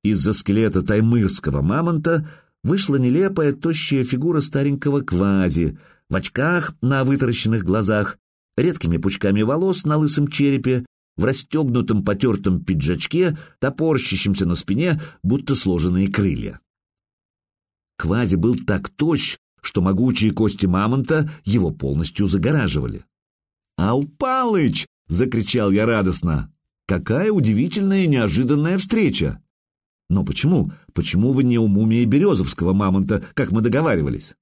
из-за скелета таймырского мамонта вышла нелепая тощая фигура старенького квази, в очках на вытаращенных глазах, редкими пучками волос на лысом черепе, в расстегнутом потертом пиджачке, топорщащемся на спине, будто сложенные крылья. Квази был так тощ, что могучие кости мамонта его полностью загораживали. «Ал Палыч!» — закричал я радостно. «Какая удивительная и неожиданная встреча!» «Но почему? Почему вы не у мумии Березовского мамонта, как мы договаривались?»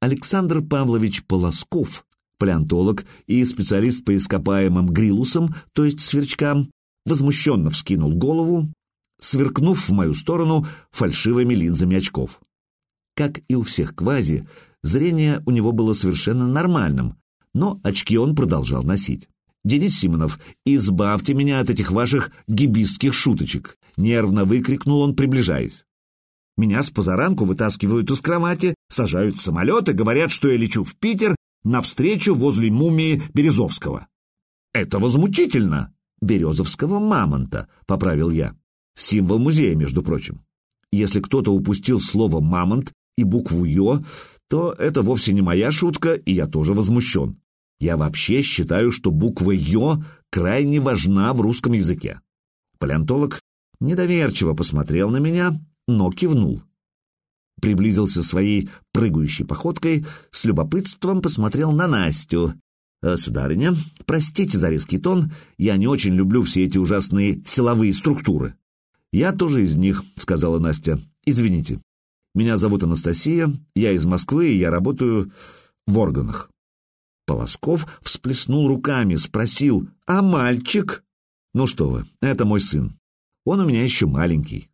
Александр Павлович Полосков, палеонтолог и специалист по ископаемым грилусам, то есть сверчкам, возмущенно вскинул голову, сверкнув в мою сторону фальшивыми линзами очков. Как и у всех квази, зрение у него было совершенно нормальным, но очки он продолжал носить. «Денис Симонов, избавьте меня от этих ваших гибистских шуточек!» — нервно выкрикнул он, приближаясь. «Меня с позаранку вытаскивают из кровати, сажают в самолет и говорят, что я лечу в Питер навстречу возле мумии Березовского». «Это возмутительно!» «Березовского мамонта», — поправил я. «Символ музея, между прочим. Если кто-то упустил слово «мамонт», и букву «ё», то это вовсе не моя шутка, и я тоже возмущен. Я вообще считаю, что буква «ё» крайне важна в русском языке. Палеонтолог недоверчиво посмотрел на меня, но кивнул. Приблизился своей прыгающей походкой, с любопытством посмотрел на Настю. «Э, «Сударыня, простите за резкий тон, я не очень люблю все эти ужасные силовые структуры». «Я тоже из них», — сказала Настя. «Извините». Меня зовут Анастасия, я из Москвы, и я работаю в органах». Полосков всплеснул руками, спросил, «А мальчик?» «Ну что вы, это мой сын. Он у меня еще маленький».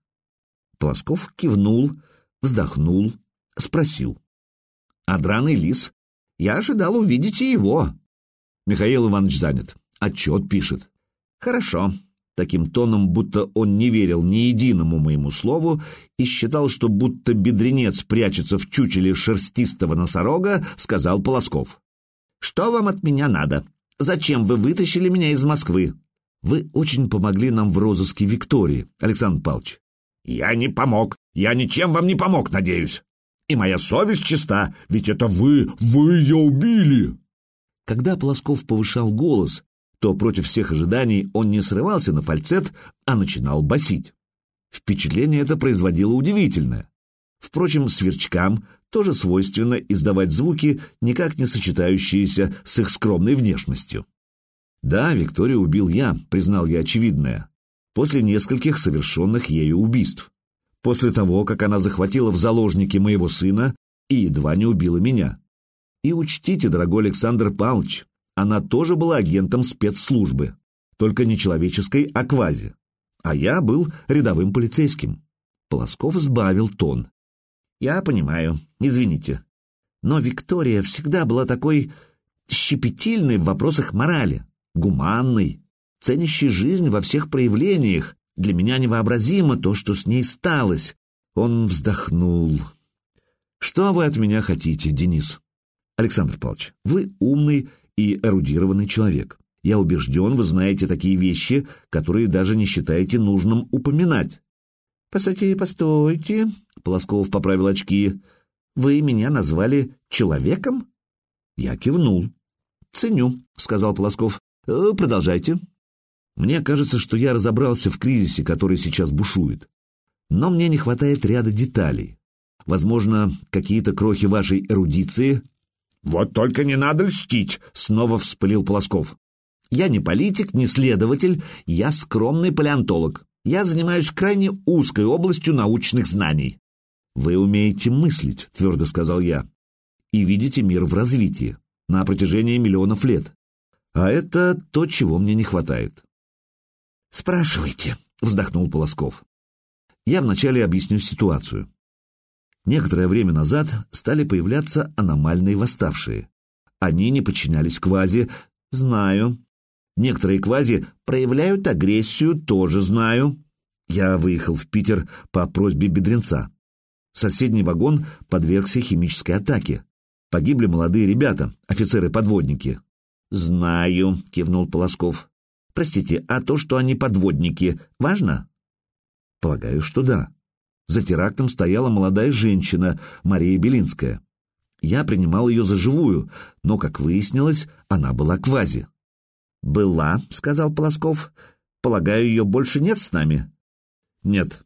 Полосков кивнул, вздохнул, спросил. «А драный лис? Я ожидал увидеть и его». Михаил Иванович занят. Отчет пишет. «Хорошо таким тоном, будто он не верил ни единому моему слову и считал, что будто бедренец прячется в чучеле шерстистого носорога, сказал Полосков. «Что вам от меня надо? Зачем вы вытащили меня из Москвы?» «Вы очень помогли нам в розыске Виктории, Александр Павлович». «Я не помог. Я ничем вам не помог, надеюсь. И моя совесть чиста, ведь это вы, вы ее убили!» Когда Полосков повышал голос, то против всех ожиданий он не срывался на фальцет, а начинал басить. Впечатление это производило удивительное. Впрочем, сверчкам тоже свойственно издавать звуки, никак не сочетающиеся с их скромной внешностью. «Да, Викторию убил я», — признал я очевидное, после нескольких совершенных ею убийств. После того, как она захватила в заложники моего сына и едва не убила меня. И учтите, дорогой Александр Павлович, она тоже была агентом спецслужбы, только не человеческой, а квази. А я был рядовым полицейским. Полосков сбавил тон. «Я понимаю, извините. Но Виктория всегда была такой щепетильной в вопросах морали, гуманной, ценящей жизнь во всех проявлениях. Для меня невообразимо то, что с ней сталось». Он вздохнул. «Что вы от меня хотите, Денис?» «Александр Павлович, вы умный и эрудированный человек. Я убежден, вы знаете такие вещи, которые даже не считаете нужным упоминать. «Постойте, постойте», — Полосков поправил очки. «Вы меня назвали человеком?» Я кивнул. «Ценю», — сказал Полосков. «Э, «Продолжайте». «Мне кажется, что я разобрался в кризисе, который сейчас бушует. Но мне не хватает ряда деталей. Возможно, какие-то крохи вашей эрудиции «Вот только не надо льстить!» — снова вспылил Полосков. «Я не политик, не следователь, я скромный палеонтолог. Я занимаюсь крайне узкой областью научных знаний». «Вы умеете мыслить», — твердо сказал я, — «и видите мир в развитии, на протяжении миллионов лет. А это то, чего мне не хватает». «Спрашивайте», — вздохнул Полосков. «Я вначале объясню ситуацию. Некоторое время назад стали появляться аномальные восставшие. Они не подчинялись квази, знаю. Некоторые квази проявляют агрессию, тоже знаю. Я выехал в Питер по просьбе бедренца. Соседний вагон подвергся химической атаке. Погибли молодые ребята, офицеры-подводники. «Знаю», — кивнул Полосков. «Простите, а то, что они подводники, важно?» «Полагаю, что да». За терактом стояла молодая женщина, Мария Белинская. Я принимал ее за живую, но, как выяснилось, она была квази. «Была», — сказал Полосков. «Полагаю, ее больше нет с нами?» «Нет».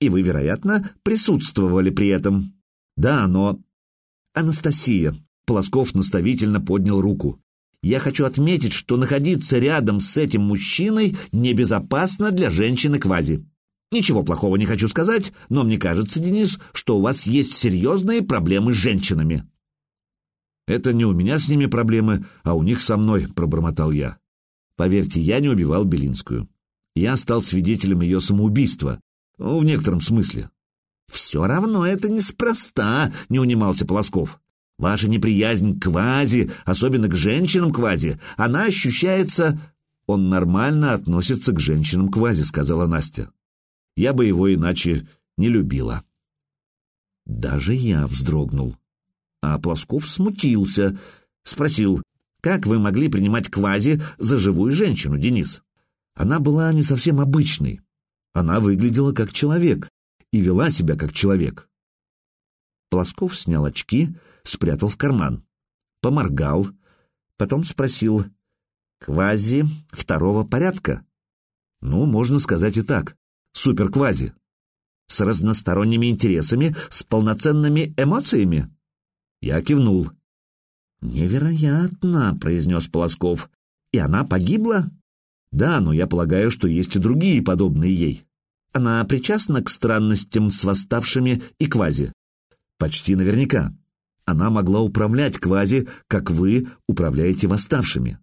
«И вы, вероятно, присутствовали при этом?» «Да, но...» «Анастасия», — Полосков наставительно поднял руку. «Я хочу отметить, что находиться рядом с этим мужчиной небезопасно для женщины-квази. Ничего плохого не хочу сказать, но мне кажется, Денис, что у вас есть серьезные проблемы с женщинами. Это не у меня с ними проблемы, а у них со мной, пробормотал я. Поверьте, я не убивал Белинскую. Я стал свидетелем ее самоубийства. Ну, в некотором смысле. «Все равно это неспроста», — не унимался Полосков. «Ваша неприязнь к квази, особенно к женщинам квази, она ощущается...» «Он нормально относится к женщинам квази», — сказала Настя я бы его иначе не любила. Даже я вздрогнул. А Плосков смутился, спросил, как вы могли принимать квази за живую женщину, Денис? Она была не совсем обычной. Она выглядела как человек и вела себя как человек. Плосков снял очки, спрятал в карман, поморгал, потом спросил, «Квази второго порядка?» Ну, можно сказать и так суперквази? С разносторонними интересами, с полноценными эмоциями? Я кивнул. «Невероятно», — произнес Полосков. «И она погибла?» «Да, но я полагаю, что есть и другие, подобные ей. Она причастна к странностям с восставшими и квази?» «Почти наверняка. Она могла управлять квази, как вы управляете восставшими.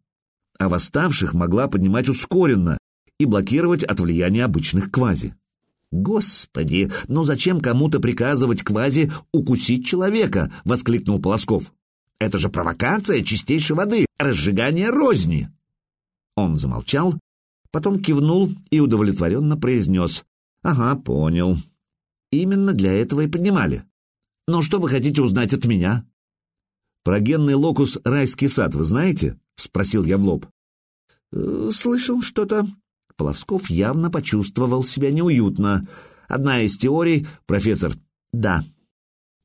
А восставших могла поднимать ускоренно, и блокировать от влияния обычных квази. «Господи, ну зачем кому-то приказывать квази укусить человека?» — воскликнул Полосков. «Это же провокация чистейшей воды, разжигание розни!» Он замолчал, потом кивнул и удовлетворенно произнес. «Ага, понял. Именно для этого и поднимали. Но что вы хотите узнать от меня?» «Про генный локус «Райский сад» вы знаете?» — спросил я в лоб. «Э, «Слышал что-то», Полосков явно почувствовал себя неуютно. Одна из теорий, профессор, да.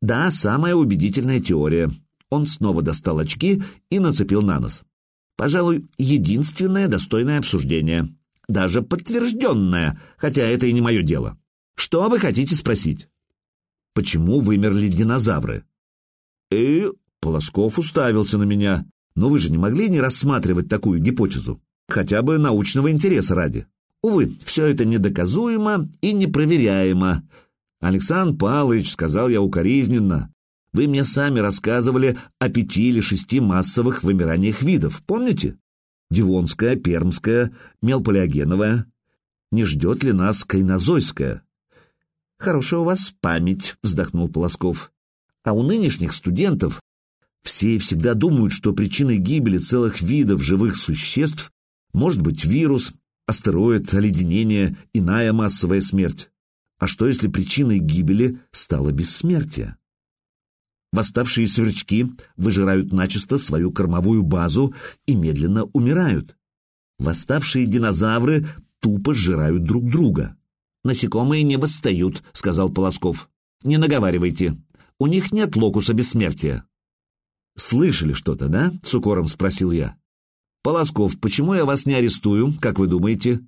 Да, самая убедительная теория. Он снова достал очки и нацепил на нос. Пожалуй, единственное достойное обсуждение. Даже подтвержденное, хотя это и не мое дело. Что вы хотите спросить? Почему вымерли динозавры? И Полосков уставился на меня. Но вы же не могли не рассматривать такую гипотезу? Хотя бы научного интереса ради. Увы, все это недоказуемо и непроверяемо. Александр Павлович, сказал я укоризненно, вы мне сами рассказывали о пяти или шести массовых вымираниях видов, помните? Дивонская, Пермская, Мелполиогеновая. Не ждет ли нас Кайнозойская? Хорошая у вас память, вздохнул Полосков. А у нынешних студентов все всегда думают, что причиной гибели целых видов живых существ может быть вирус, астероид, оледенение, иная массовая смерть. А что, если причиной гибели стало бессмертие? Восставшие сверчки выжирают начисто свою кормовую базу и медленно умирают. Восставшие динозавры тупо сжирают друг друга. «Насекомые не восстают», — сказал Полосков. «Не наговаривайте. У них нет локуса бессмертия». «Слышали что-то, да?» — с укором спросил я. «Полосков, почему я вас не арестую, как вы думаете?»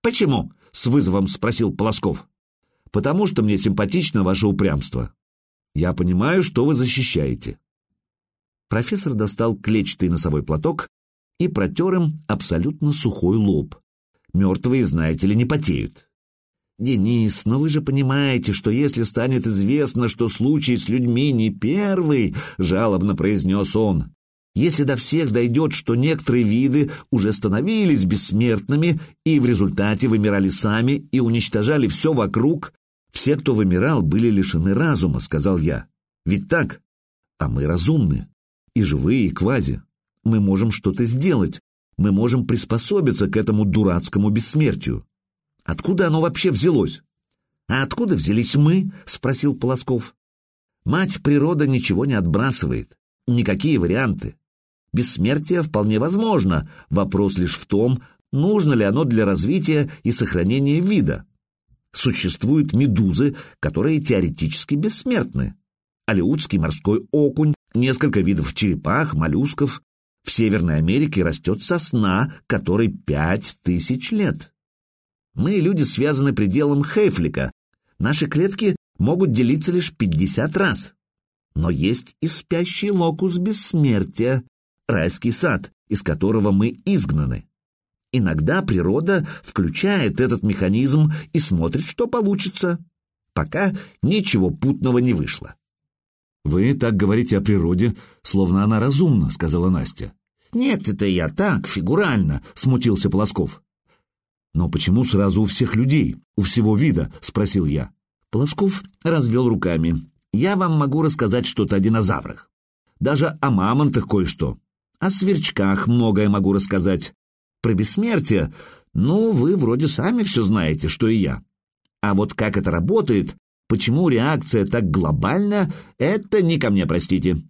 «Почему?» — с вызовом спросил Полосков. «Потому что мне симпатично ваше упрямство. Я понимаю, что вы защищаете». Профессор достал клетчатый носовой платок и протер им абсолютно сухой лоб. Мертвые, знаете ли, не потеют. «Денис, но вы же понимаете, что если станет известно, что случай с людьми не первый», — жалобно произнес он, «если до всех дойдет, что некоторые виды уже становились бессмертными и в результате вымирали сами и уничтожали все вокруг, все, кто вымирал, были лишены разума», — сказал я. «Ведь так? А мы разумны, и живые, и квази. Мы можем что-то сделать, мы можем приспособиться к этому дурацкому бессмертию». Откуда оно вообще взялось? А откуда взялись мы? Спросил Полосков. Мать природа ничего не отбрасывает. Никакие варианты. Бессмертие вполне возможно. Вопрос лишь в том, нужно ли оно для развития и сохранения вида. Существуют медузы, которые теоретически бессмертны. Алеутский морской окунь, несколько видов черепах, моллюсков. В Северной Америке растет сосна, которой пять тысяч лет. Мы, люди, связаны пределом Хейфлика. Наши клетки могут делиться лишь 50 раз. Но есть и спящий локус бессмертия, райский сад, из которого мы изгнаны. Иногда природа включает этот механизм и смотрит, что получится. Пока ничего путного не вышло. «Вы так говорите о природе, словно она разумна», — сказала Настя. «Нет, это я так, фигурально», — смутился Полосков. «Но почему сразу у всех людей, у всего вида?» — спросил я. Полосков развел руками. «Я вам могу рассказать что-то о динозаврах. Даже о мамонтах кое-что. О сверчках многое могу рассказать. Про бессмертие, ну, вы вроде сами все знаете, что и я. А вот как это работает, почему реакция так глобальна, это не ко мне, простите.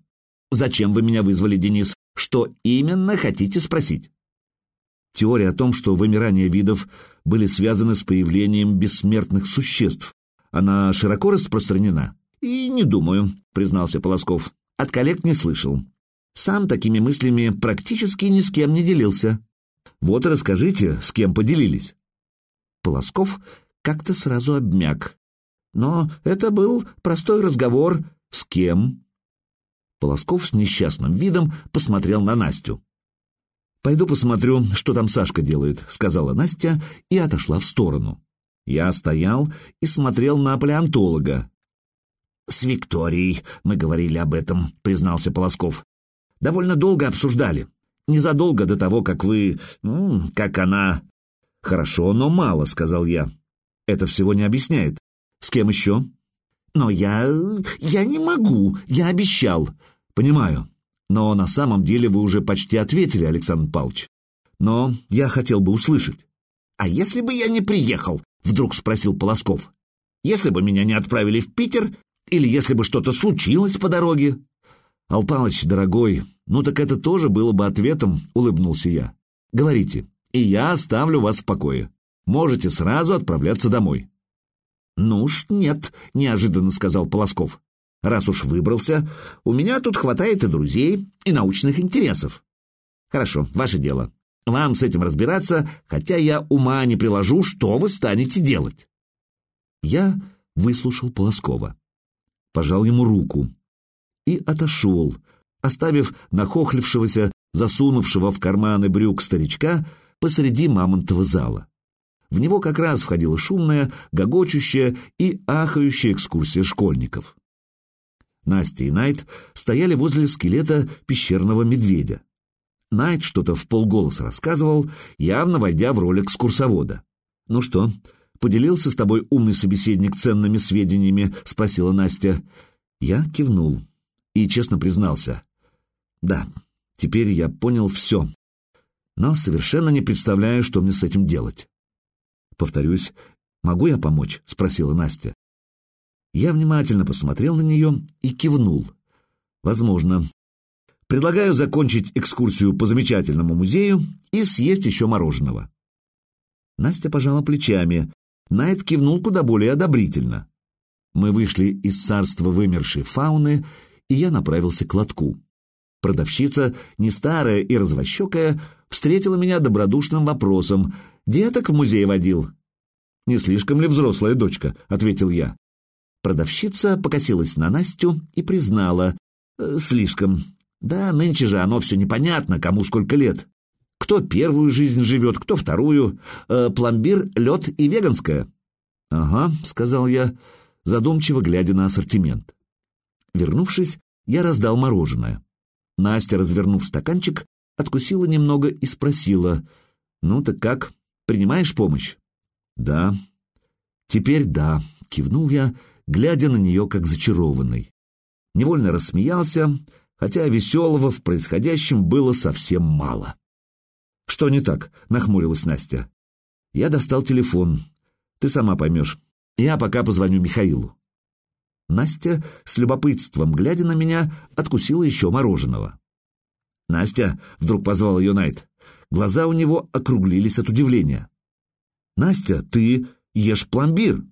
Зачем вы меня вызвали, Денис? Что именно хотите спросить?» Теория о том, что вымирание видов были связаны с появлением бессмертных существ, она широко распространена? И не думаю, признался Полосков. От коллег не слышал. Сам такими мыслями практически ни с кем не делился. Вот и расскажите, с кем поделились. Полосков как-то сразу обмяк. Но это был простой разговор. С кем? Полосков с несчастным видом посмотрел на Настю. «Пойду посмотрю, что там Сашка делает», — сказала Настя и отошла в сторону. Я стоял и смотрел на палеонтолога. «С Викторией мы говорили об этом», — признался Полосков. «Довольно долго обсуждали. Незадолго до того, как вы... Ну, как она...» «Хорошо, но мало», — сказал я. «Это всего не объясняет. С кем еще?» «Но я... я не могу. Я обещал». «Понимаю. Но на самом деле вы уже почти ответили, Александр Павлович. Но я хотел бы услышать. «А если бы я не приехал?» — вдруг спросил Полосков. «Если бы меня не отправили в Питер, или если бы что-то случилось по дороге?» «Алпалыч, дорогой, ну так это тоже было бы ответом», — улыбнулся я. «Говорите, и я оставлю вас в покое. Можете сразу отправляться домой». «Ну уж нет», — неожиданно сказал Полосков. Раз уж выбрался, у меня тут хватает и друзей, и научных интересов. Хорошо, ваше дело. Вам с этим разбираться, хотя я ума не приложу, что вы станете делать. Я выслушал Полоскова, пожал ему руку и отошел, оставив нахохлившегося, засунувшего в карманы брюк старичка посреди мамонтового зала. В него как раз входила шумная, гогочущая и ахающая экскурсия школьников. Настя и Найт стояли возле скелета пещерного медведя. Найт что-то в полголоса рассказывал, явно войдя в роль экскурсовода. «Ну что, поделился с тобой умный собеседник ценными сведениями?» — спросила Настя. Я кивнул и честно признался. «Да, теперь я понял все, но совершенно не представляю, что мне с этим делать». «Повторюсь, могу я помочь?» — спросила Настя. Я внимательно посмотрел на нее и кивнул. «Возможно. Предлагаю закончить экскурсию по замечательному музею и съесть еще мороженого». Настя пожала плечами. Найт кивнул куда более одобрительно. Мы вышли из царства вымершей фауны, и я направился к лотку. Продавщица, не старая и развощекая, встретила меня добродушным вопросом. «Деток в музей водил?» «Не слишком ли взрослая дочка?» — ответил я. Продавщица покосилась на Настю и признала. «Э, «Слишком. Да, нынче же оно все непонятно, кому сколько лет. Кто первую жизнь живет, кто вторую. Э, пломбир, лед и веганская». «Ага», — сказал я, задумчиво глядя на ассортимент. Вернувшись, я раздал мороженое. Настя, развернув стаканчик, откусила немного и спросила. «Ну так как, принимаешь помощь?» «Да». «Теперь да», — кивнул я, глядя на нее как зачарованный. Невольно рассмеялся, хотя веселого в происходящем было совсем мало. «Что не так?» — нахмурилась Настя. Я достал телефон. «Ты сама поймешь. Я пока позвоню Михаилу». Настя, с любопытством глядя на меня, откусила еще мороженого. «Настя!» — вдруг позвал ее Найт. Глаза у него округлились от удивления. «Настя, ты ешь пломбир!»